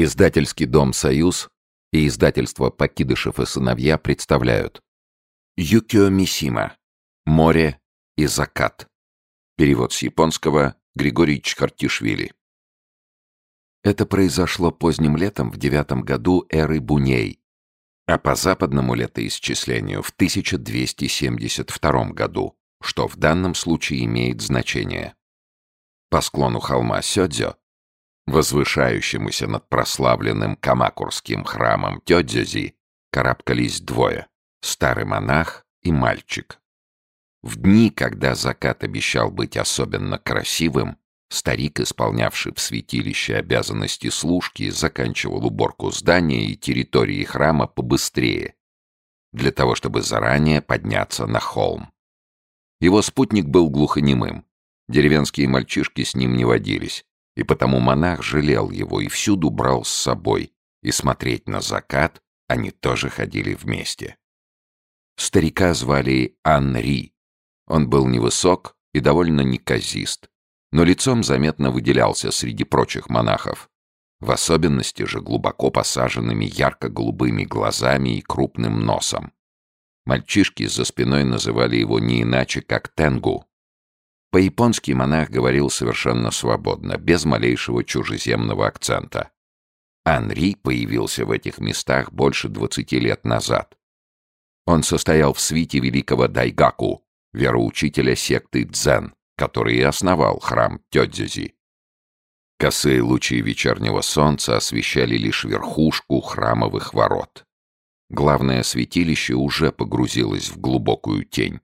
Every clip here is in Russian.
Издательский дом «Союз» и издательство «Покидышев и сыновья» представляют Юкио Мисима «Море и закат». Перевод с японского Григорий Чхартишвили. Это произошло поздним летом в девятом году эры Буней, а по западному летоисчислению в 1272 году, что в данном случае имеет значение. По склону холма Сёдзё возвышающемуся над прославленным Камакурским храмом Тёдзюзи, карабкались двое — старый монах и мальчик. В дни, когда закат обещал быть особенно красивым, старик, исполнявший в святилище обязанности служки, заканчивал уборку здания и территории храма побыстрее, для того, чтобы заранее подняться на холм. Его спутник был глухонемым. Деревенские мальчишки с ним не водились и потому монах жалел его и всюду брал с собой, и смотреть на закат они тоже ходили вместе. Старика звали Анри. Он был невысок и довольно неказист, но лицом заметно выделялся среди прочих монахов, в особенности же глубоко посаженными ярко-голубыми глазами и крупным носом. Мальчишки за спиной называли его не иначе, как Тенгу, по-японски монах говорил совершенно свободно, без малейшего чужеземного акцента. Анри появился в этих местах больше 20 лет назад. Он состоял в свите великого Дайгаку, вероучителя секты Дзен, который и основал храм Тёдзюзи. Косые лучи вечернего солнца освещали лишь верхушку храмовых ворот. Главное святилище уже погрузилось в глубокую тень.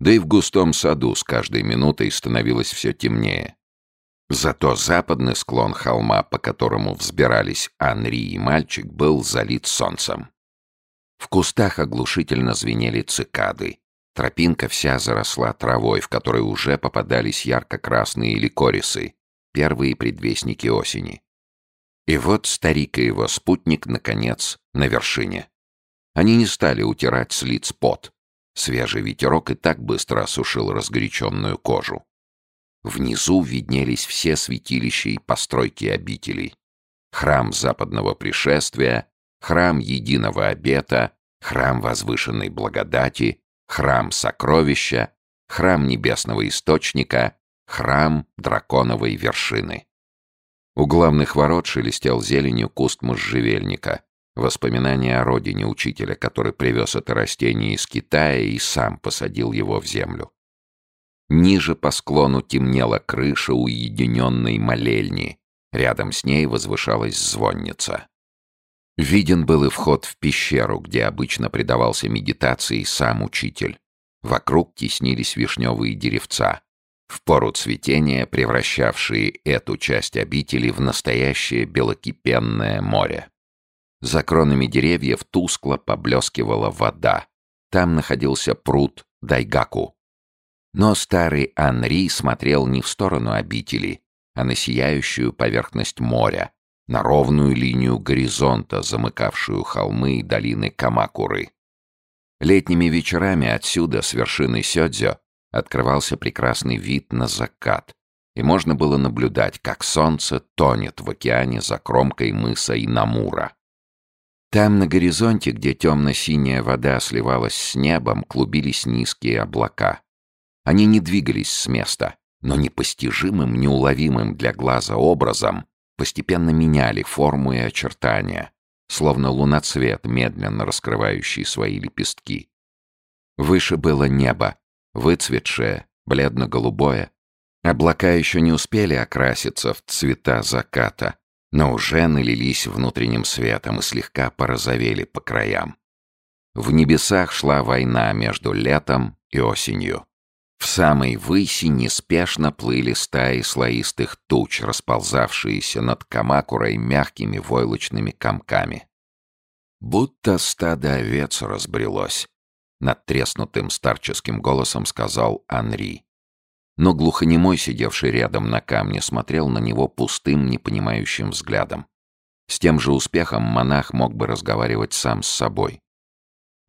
Да и в густом саду с каждой минутой становилось все темнее. Зато западный склон холма, по которому взбирались Анри и мальчик, был залит солнцем. В кустах оглушительно звенели цикады. Тропинка вся заросла травой, в которой уже попадались ярко-красные ликорисы, первые предвестники осени. И вот старик и его спутник, наконец, на вершине. Они не стали утирать с лиц пот, Свежий ветерок и так быстро осушил разгоряченную кожу. Внизу виднелись все святилища и постройки обителей. Храм западного пришествия, храм единого обета, храм возвышенной благодати, храм сокровища, храм небесного источника, храм драконовой вершины. У главных ворот шелестел зеленью куст можжевельника, Воспоминания о родине учителя, который привез это растение из Китая и сам посадил его в землю. Ниже по склону темнела крыша уединенной молельни. Рядом с ней возвышалась звонница. Виден был и вход в пещеру, где обычно предавался медитации сам учитель. Вокруг теснились вишневые деревца, в пору цветения превращавшие эту часть обители в настоящее белокипенное море. За кронами деревьев тускло поблескивала вода. Там находился пруд Дайгаку. Но старый Анри смотрел не в сторону обители, а на сияющую поверхность моря, на ровную линию горизонта, замыкавшую холмы и долины Камакуры. Летними вечерами отсюда, с вершины Сёдзё, открывался прекрасный вид на закат, и можно было наблюдать, как солнце тонет в океане за кромкой мыса Инамура. Там, на горизонте, где темно-синяя вода сливалась с небом, клубились низкие облака. Они не двигались с места, но непостижимым, неуловимым для глаза образом постепенно меняли форму и очертания, словно луноцвет, медленно раскрывающий свои лепестки. Выше было небо, выцветшее, бледно-голубое. Облака еще не успели окраситься в цвета заката, но уже налились внутренним светом и слегка порозовели по краям. В небесах шла война между летом и осенью. В самой выси неспешно плыли стаи слоистых туч, расползавшиеся над Камакурой мягкими войлочными комками. Будто стадо овец разбрелось, над треснутым старческим голосом сказал Анри но глухонемой, сидевший рядом на камне, смотрел на него пустым, непонимающим взглядом. С тем же успехом монах мог бы разговаривать сам с собой.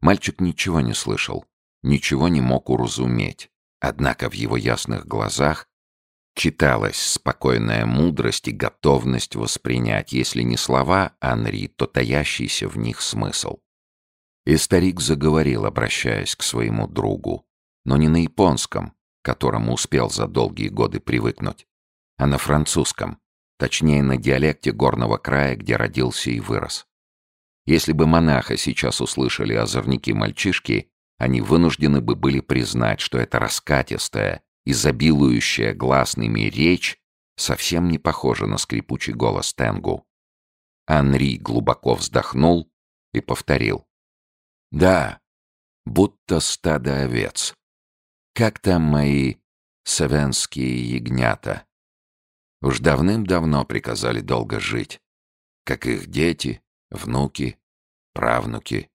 Мальчик ничего не слышал, ничего не мог уразуметь, однако в его ясных глазах Читалась спокойная мудрость и готовность воспринять, если не слова Анри, то таящийся в них смысл. И старик заговорил, обращаясь к своему другу, но не на японском, которому успел за долгие годы привыкнуть, а на французском, точнее на диалекте горного края, где родился и вырос. Если бы монаха сейчас услышали озорники-мальчишки, они вынуждены бы были признать, что это раскатистая, изобилующая гласными речь совсем не похожа на скрипучий голос Тенгу. Анри глубоко вздохнул и повторил. «Да, будто стадо овец. Как там мои савенские ягнята? Уж давным-давно приказали долго жить, как их дети, внуки, правнуки.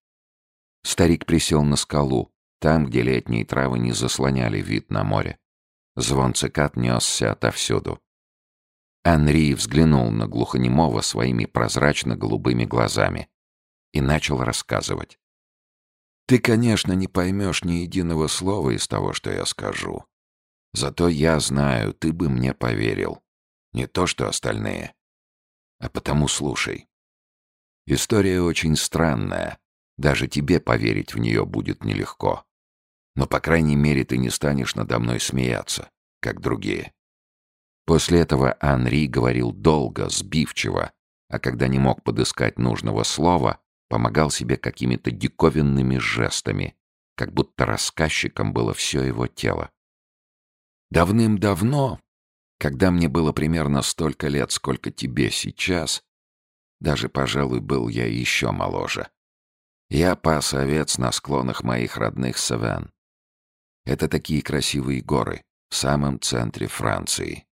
Старик присел на скалу, там, где летние травы не заслоняли вид на море. Звон цикад несся отовсюду. Анри взглянул на глухонемого своими прозрачно-голубыми глазами и начал рассказывать. «Ты, конечно, не поймешь ни единого слова из того, что я скажу. Зато я знаю, ты бы мне поверил. Не то, что остальные. А потому слушай. История очень странная. Даже тебе поверить в нее будет нелегко. Но, по крайней мере, ты не станешь надо мной смеяться, как другие. После этого Анри говорил долго, сбивчиво, а когда не мог подыскать нужного слова, помогал себе какими-то диковинными жестами, как будто рассказчиком было все его тело. Давным-давно, когда мне было примерно столько лет, сколько тебе сейчас, даже, пожалуй, был я еще моложе, я пас овец на склонах моих родных Савен. Это такие красивые горы в самом центре Франции.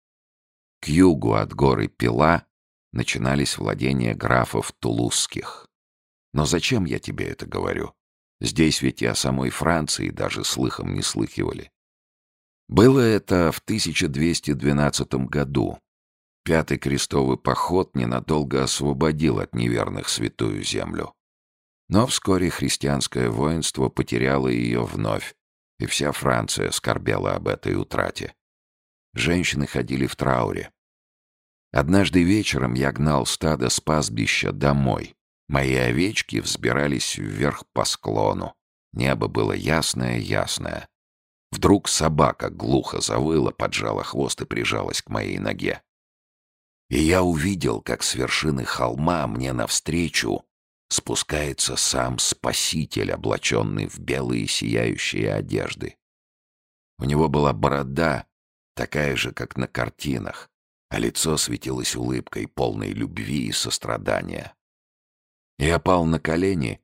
К югу от горы Пила начинались владения графов Тулузских. Но зачем я тебе это говорю? Здесь ведь и о самой Франции даже слыхом не слыхивали. Было это в 1212 году. Пятый крестовый поход ненадолго освободил от неверных святую землю. Но вскоре христианское воинство потеряло ее вновь, и вся Франция скорбела об этой утрате. Женщины ходили в трауре. Однажды вечером я гнал стадо с пастбища домой. Мои овечки взбирались вверх по склону. Небо было ясное-ясное. Вдруг собака глухо завыла, поджала хвост и прижалась к моей ноге. И я увидел, как с вершины холма мне навстречу спускается сам Спаситель, облаченный в белые сияющие одежды. У него была борода, такая же, как на картинах, а лицо светилось улыбкой, полной любви и сострадания. Я пал на колени,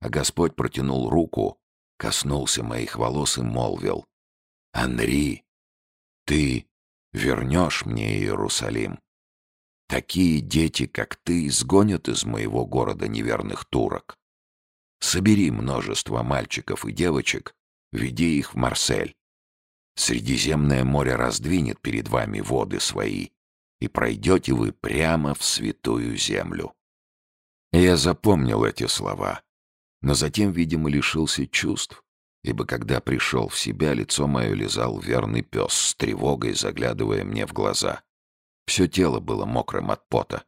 а Господь протянул руку, коснулся моих волос и молвил. «Анри, ты вернешь мне Иерусалим. Такие дети, как ты, изгонят из моего города неверных турок. Собери множество мальчиков и девочек, веди их в Марсель. Средиземное море раздвинет перед вами воды свои, и пройдете вы прямо в святую землю. Я запомнил эти слова, но затем, видимо, лишился чувств, ибо когда пришел в себя, лицо мое лизал верный пес с тревогой, заглядывая мне в глаза. Все тело было мокрым от пота.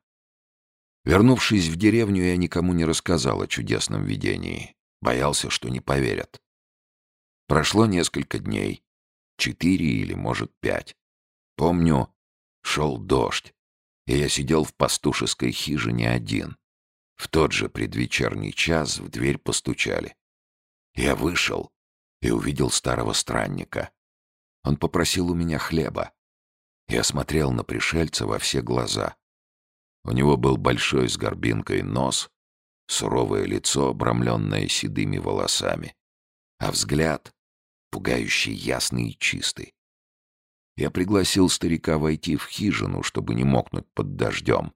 Вернувшись в деревню, я никому не рассказал о чудесном видении. Боялся, что не поверят. Прошло несколько дней. Четыре или, может, пять. Помню, шел дождь, и я сидел в пастушеской хижине один. В тот же предвечерний час в дверь постучали. Я вышел и увидел старого странника. Он попросил у меня хлеба. Я смотрел на пришельца во все глаза. У него был большой с горбинкой нос, суровое лицо, обрамленное седыми волосами, а взгляд пугающий ясный и чистый. Я пригласил старика войти в хижину, чтобы не мокнуть под дождем,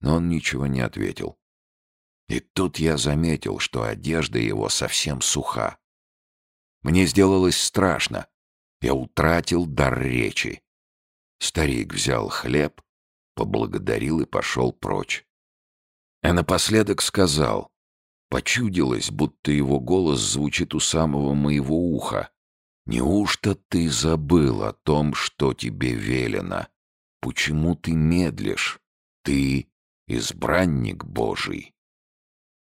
но он ничего не ответил. И тут я заметил, что одежда его совсем суха. Мне сделалось страшно. Я утратил дар речи. Старик взял хлеб, поблагодарил и пошел прочь. А напоследок сказал, почудилось, будто его голос звучит у самого моего уха. «Неужто ты забыл о том, что тебе велено?» почему ты медлишь? Ты избранник Божий».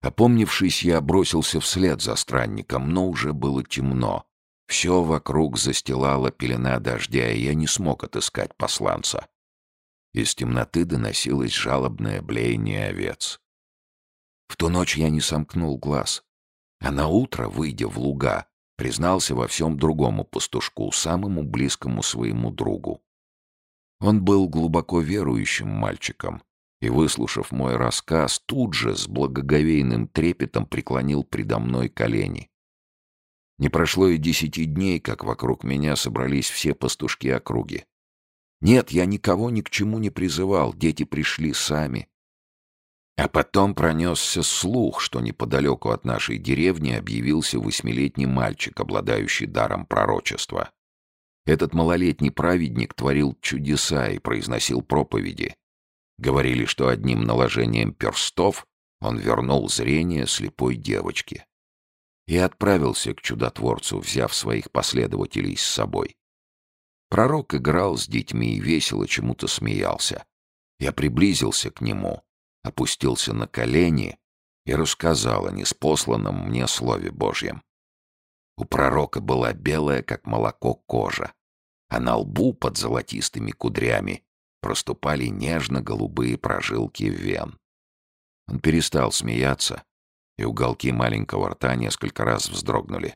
Опомнившись, я бросился вслед за странником, но уже было темно. Все вокруг застилала пелена дождя, и я не смог отыскать посланца. Из темноты доносилось жалобное блеяние овец. В ту ночь я не сомкнул глаз, а на утро, выйдя в луга, признался во всем другому пастушку, самому близкому своему другу. Он был глубоко верующим мальчиком, и, выслушав мой рассказ, тут же с благоговейным трепетом преклонил предо мной колени. Не прошло и десяти дней, как вокруг меня собрались все пастушки округи. Нет, я никого ни к чему не призывал, дети пришли сами. А потом пронесся слух, что неподалеку от нашей деревни объявился восьмилетний мальчик, обладающий даром пророчества. Этот малолетний праведник творил чудеса и произносил проповеди. Говорили, что одним наложением перстов он вернул зрение слепой девочке. И отправился к чудотворцу, взяв своих последователей с собой. Пророк играл с детьми и весело чему-то смеялся. Я приблизился к нему, опустился на колени и рассказал о неспосланном мне Слове Божьем. У пророка была белая, как молоко, кожа, а на лбу под золотистыми кудрями проступали нежно-голубые прожилки вен. Он перестал смеяться, и уголки маленького рта несколько раз вздрогнули.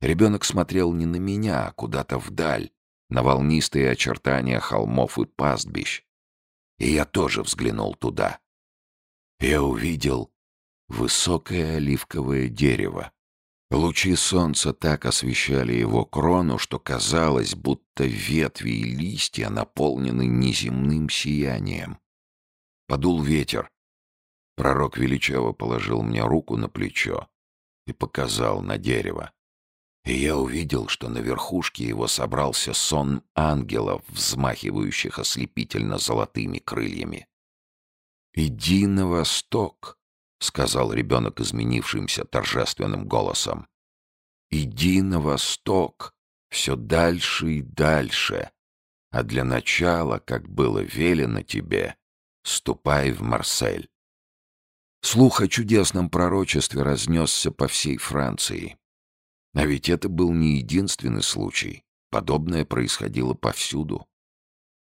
Ребенок смотрел не на меня, а куда-то вдаль, на волнистые очертания холмов и пастбищ. И я тоже взглянул туда. Я увидел высокое оливковое дерево, Лучи солнца так освещали его крону, что казалось, будто ветви и листья наполнены неземным сиянием. Подул ветер. Пророк величаво положил мне руку на плечо и показал на дерево. И я увидел, что на верхушке его собрался сон ангелов, взмахивающих ослепительно золотыми крыльями. «Иди на восток», — сказал ребенок изменившимся торжественным голосом. «Иди на восток, все дальше и дальше, а для начала, как было велено тебе, ступай в Марсель». Слух о чудесном пророчестве разнесся по всей Франции. А ведь это был не единственный случай. Подобное происходило повсюду.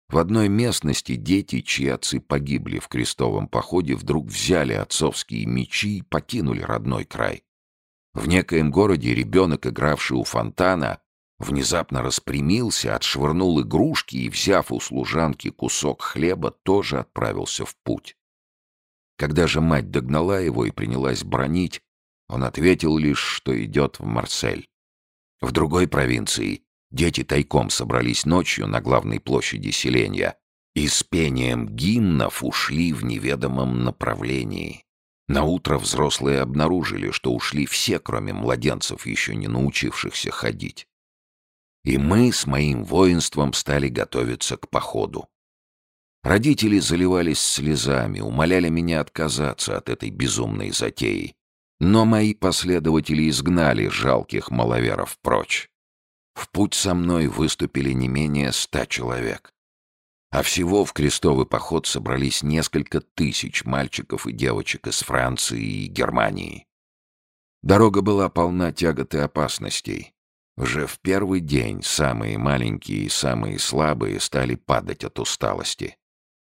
В одной местности дети, чьи отцы погибли в крестовом походе, вдруг взяли отцовские мечи и покинули родной край. В некоем городе ребенок, игравший у фонтана, внезапно распрямился, отшвырнул игрушки и, взяв у служанки кусок хлеба, тоже отправился в путь. Когда же мать догнала его и принялась бронить, он ответил лишь, что идет в Марсель. В другой провинции Дети тайком собрались ночью на главной площади селения и с пением гимнов ушли в неведомом направлении. На утро взрослые обнаружили, что ушли все, кроме младенцев, еще не научившихся ходить. И мы с моим воинством стали готовиться к походу. Родители заливались слезами, умоляли меня отказаться от этой безумной затеи. Но мои последователи изгнали жалких маловеров прочь. В путь со мной выступили не менее ста человек. А всего в крестовый поход собрались несколько тысяч мальчиков и девочек из Франции и Германии. Дорога была полна тягот и опасностей. Уже в первый день самые маленькие и самые слабые стали падать от усталости.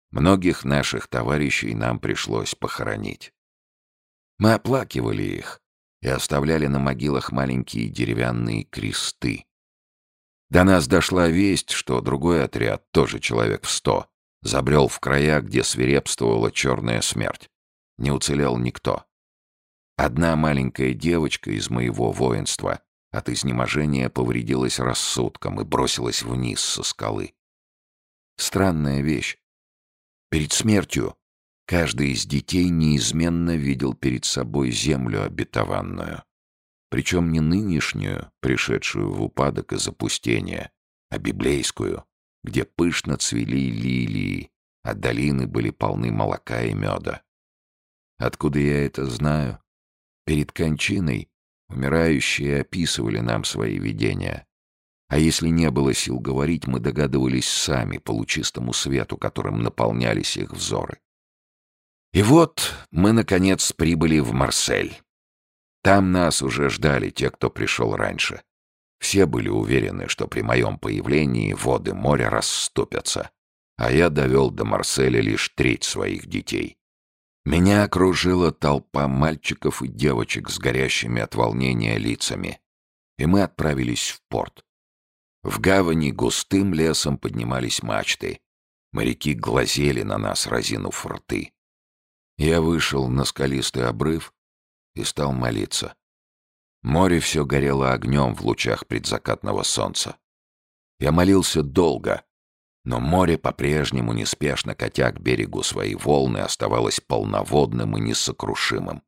Многих наших товарищей нам пришлось похоронить. Мы оплакивали их и оставляли на могилах маленькие деревянные кресты, до нас дошла весть, что другой отряд, тоже человек в сто, забрел в края, где свирепствовала черная смерть. Не уцелел никто. Одна маленькая девочка из моего воинства от изнеможения повредилась рассудком и бросилась вниз со скалы. Странная вещь. Перед смертью каждый из детей неизменно видел перед собой землю обетованную. Причем не нынешнюю, пришедшую в упадок и запустение, а библейскую, где пышно цвели лилии, а долины были полны молока и меда. Откуда я это знаю? Перед кончиной умирающие описывали нам свои видения. А если не было сил говорить, мы догадывались сами по лучистому свету, которым наполнялись их взоры. И вот мы, наконец, прибыли в Марсель. Там нас уже ждали те, кто пришел раньше. Все были уверены, что при моем появлении воды моря расступятся, а я довел до Марселя лишь треть своих детей. Меня окружила толпа мальчиков и девочек с горящими от волнения лицами, и мы отправились в порт. В гавани густым лесом поднимались мачты. Моряки глазели на нас, разинув рты. Я вышел на скалистый обрыв и стал молиться. Море все горело огнем в лучах предзакатного солнца. Я молился долго, но море по-прежнему, неспешно катя к берегу свои волны, оставалось полноводным и несокрушимым.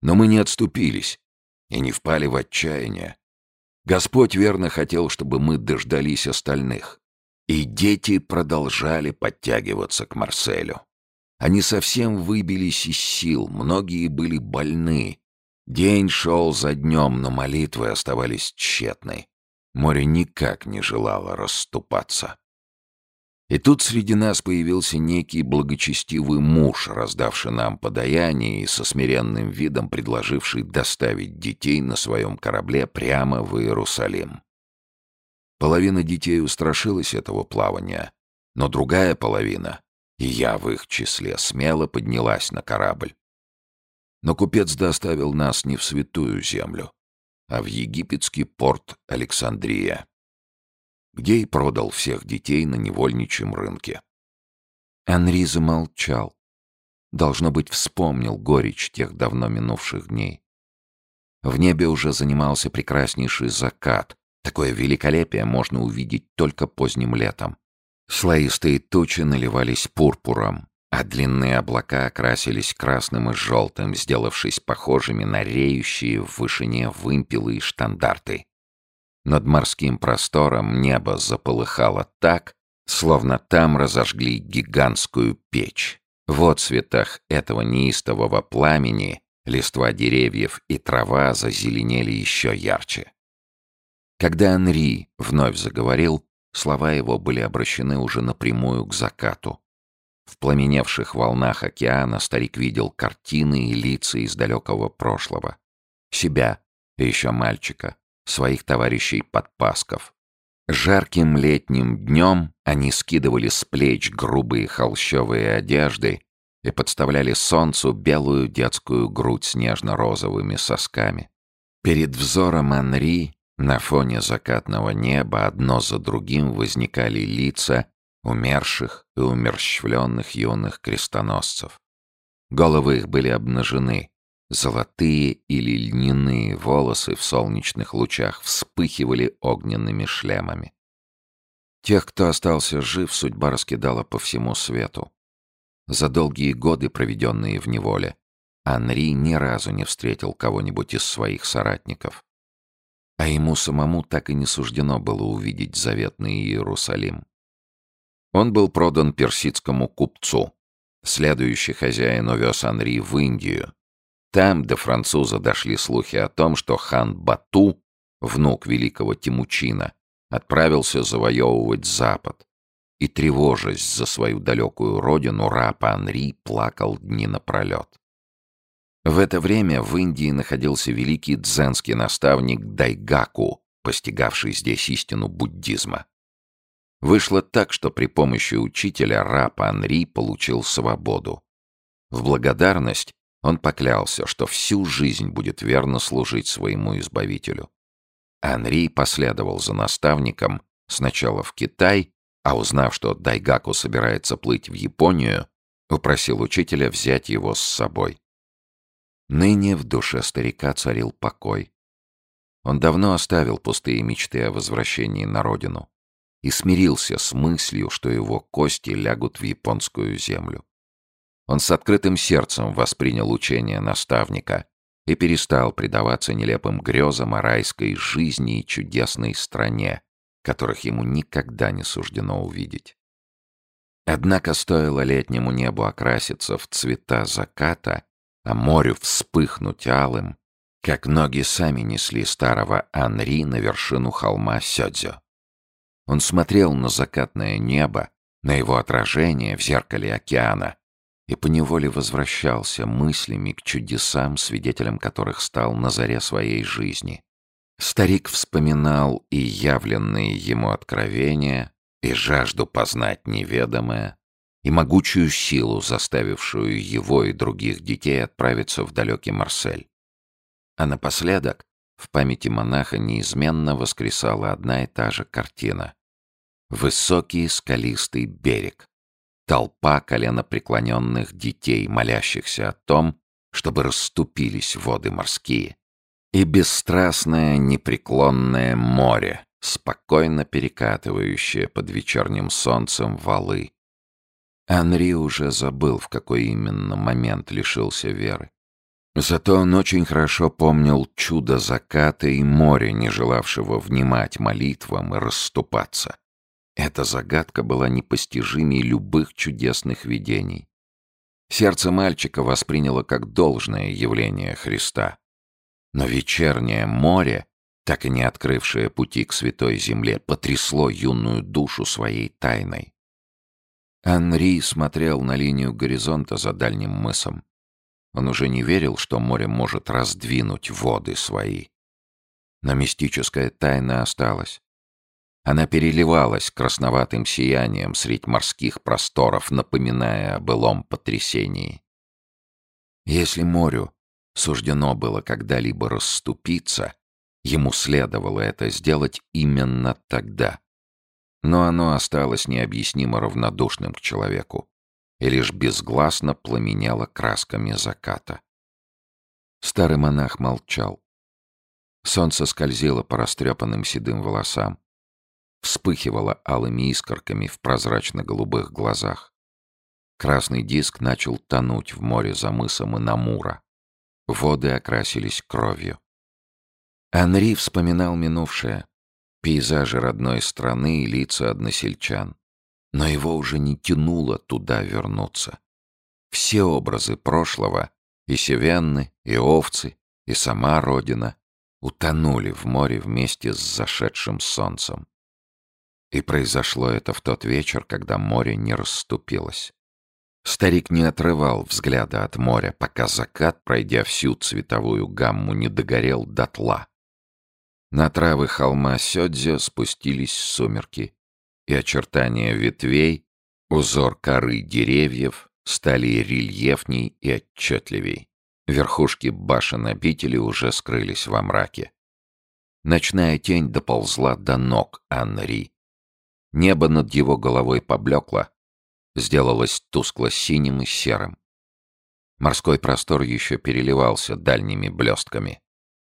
Но мы не отступились и не впали в отчаяние. Господь верно хотел, чтобы мы дождались остальных. И дети продолжали подтягиваться к Марселю. Они совсем выбились из сил, многие были больны. День шел за днем, но молитвы оставались тщетной. Море никак не желало расступаться. И тут среди нас появился некий благочестивый муж, раздавший нам подаяние и со смиренным видом предложивший доставить детей на своем корабле прямо в Иерусалим. Половина детей устрашилась этого плавания, но другая половина и я в их числе смело поднялась на корабль. Но купец доставил нас не в святую землю, а в египетский порт Александрия, где и продал всех детей на невольничьем рынке. Анри замолчал. Должно быть, вспомнил горечь тех давно минувших дней. В небе уже занимался прекраснейший закат. Такое великолепие можно увидеть только поздним летом. Слоистые тучи наливались пурпуром, а длинные облака окрасились красным и желтым, сделавшись похожими на реющие в вышине вымпелы и штандарты. Над морским простором небо заполыхало так, словно там разожгли гигантскую печь. В отцветах этого неистового пламени листва деревьев и трава зазеленели еще ярче. Когда Анри вновь заговорил, Слова его были обращены уже напрямую к закату. В пламеневших волнах океана старик видел картины и лица из далекого прошлого. Себя, еще мальчика, своих товарищей-подпасков. Жарким летним днем они скидывали с плеч грубые холщовые одежды и подставляли солнцу белую детскую грудь с нежно-розовыми сосками. Перед взором Анри на фоне закатного неба одно за другим возникали лица умерших и умерщвленных юных крестоносцев. Головы их были обнажены, золотые или льняные волосы в солнечных лучах вспыхивали огненными шлемами. Тех, кто остался жив, судьба раскидала по всему свету. За долгие годы, проведенные в неволе, Анри ни разу не встретил кого-нибудь из своих соратников а ему самому так и не суждено было увидеть заветный Иерусалим. Он был продан персидскому купцу. Следующий хозяин увез Анри в Индию. Там до француза дошли слухи о том, что хан Бату, внук великого Тимучина, отправился завоевывать Запад. И, тревожась за свою далекую родину, раб Анри плакал дни напролет. В это время в Индии находился великий дзенский наставник Дайгаку, постигавший здесь истину буддизма. Вышло так, что при помощи учителя раб Анри получил свободу. В благодарность он поклялся, что всю жизнь будет верно служить своему избавителю. Анри последовал за наставником сначала в Китай, а узнав, что Дайгаку собирается плыть в Японию, упросил учителя взять его с собой. Ныне в душе старика царил покой. Он давно оставил пустые мечты о возвращении на родину и смирился с мыслью, что его кости лягут в японскую землю. Он с открытым сердцем воспринял учение наставника и перестал предаваться нелепым грезам о райской жизни и чудесной стране, которых ему никогда не суждено увидеть. Однако стоило летнему небу окраситься в цвета заката, а морю вспыхнуть алым, как ноги сами несли старого Анри на вершину холма Сёдзё. Он смотрел на закатное небо, на его отражение в зеркале океана и поневоле возвращался мыслями к чудесам, свидетелем которых стал на заре своей жизни. Старик вспоминал и явленные ему откровения, и жажду познать неведомое, и могучую силу, заставившую его и других детей отправиться в далекий Марсель. А напоследок в памяти монаха неизменно воскресала одна и та же картина. Высокий скалистый берег. Толпа коленопреклоненных детей, молящихся о том, чтобы расступились воды морские. И бесстрастное непреклонное море, спокойно перекатывающее под вечерним солнцем валы. Анри уже забыл, в какой именно момент лишился веры. Зато он очень хорошо помнил чудо заката и моря, не желавшего внимать молитвам и расступаться. Эта загадка была непостижимей любых чудесных видений. Сердце мальчика восприняло как должное явление Христа. Но вечернее море, так и не открывшее пути к святой земле, потрясло юную душу своей тайной. Анри смотрел на линию горизонта за дальним мысом. Он уже не верил, что море может раздвинуть воды свои. Но мистическая тайна осталась. Она переливалась красноватым сиянием средь морских просторов, напоминая о былом потрясении. Если морю суждено было когда-либо расступиться, ему следовало это сделать именно тогда. Но оно осталось необъяснимо равнодушным к человеку и лишь безгласно пламенело красками заката. Старый монах молчал. Солнце скользило по растрепанным седым волосам, вспыхивало алыми искорками в прозрачно-голубых глазах. Красный диск начал тонуть в море за мысом Инамура. Воды окрасились кровью. Анри вспоминал минувшее, пейзажи родной страны и лица односельчан. Но его уже не тянуло туда вернуться. Все образы прошлого, и севенны, и овцы, и сама родина, утонули в море вместе с зашедшим солнцем. И произошло это в тот вечер, когда море не расступилось. Старик не отрывал взгляда от моря, пока закат, пройдя всю цветовую гамму, не догорел дотла. На травы холма Сёдзё спустились сумерки, и очертания ветвей, узор коры деревьев стали рельефней и отчетливей. Верхушки башен обители уже скрылись во мраке. Ночная тень доползла до ног Анри, Небо над его головой поблекло, сделалось тускло-синим и серым. Морской простор еще переливался дальними блестками.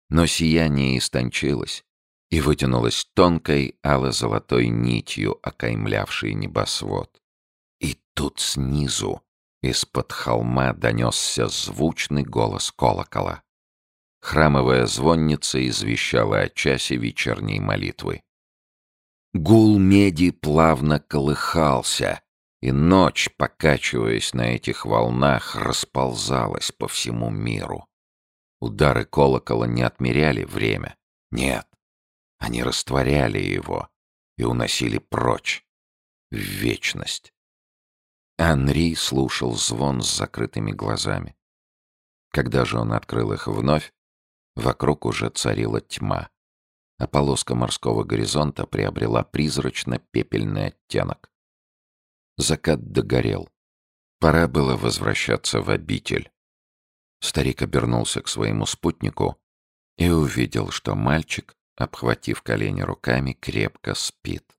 Но сияние истончилось и вытянулось тонкой ало-золотой нитью, окаймлявшей небосвод. И тут снизу, из-под холма, донесся звучный голос колокола. Храмовая звонница извещала о часе вечерней молитвы. Гул меди плавно колыхался, и ночь, покачиваясь на этих волнах, расползалась по всему миру. Удары колокола не отмеряли время. Нет, они растворяли его и уносили прочь, в вечность. Анри слушал звон с закрытыми глазами. Когда же он открыл их вновь, вокруг уже царила тьма а полоска морского горизонта приобрела призрачно-пепельный оттенок. Закат догорел. Пора было возвращаться в обитель. Старик обернулся к своему спутнику и увидел, что мальчик, обхватив колени руками, крепко спит.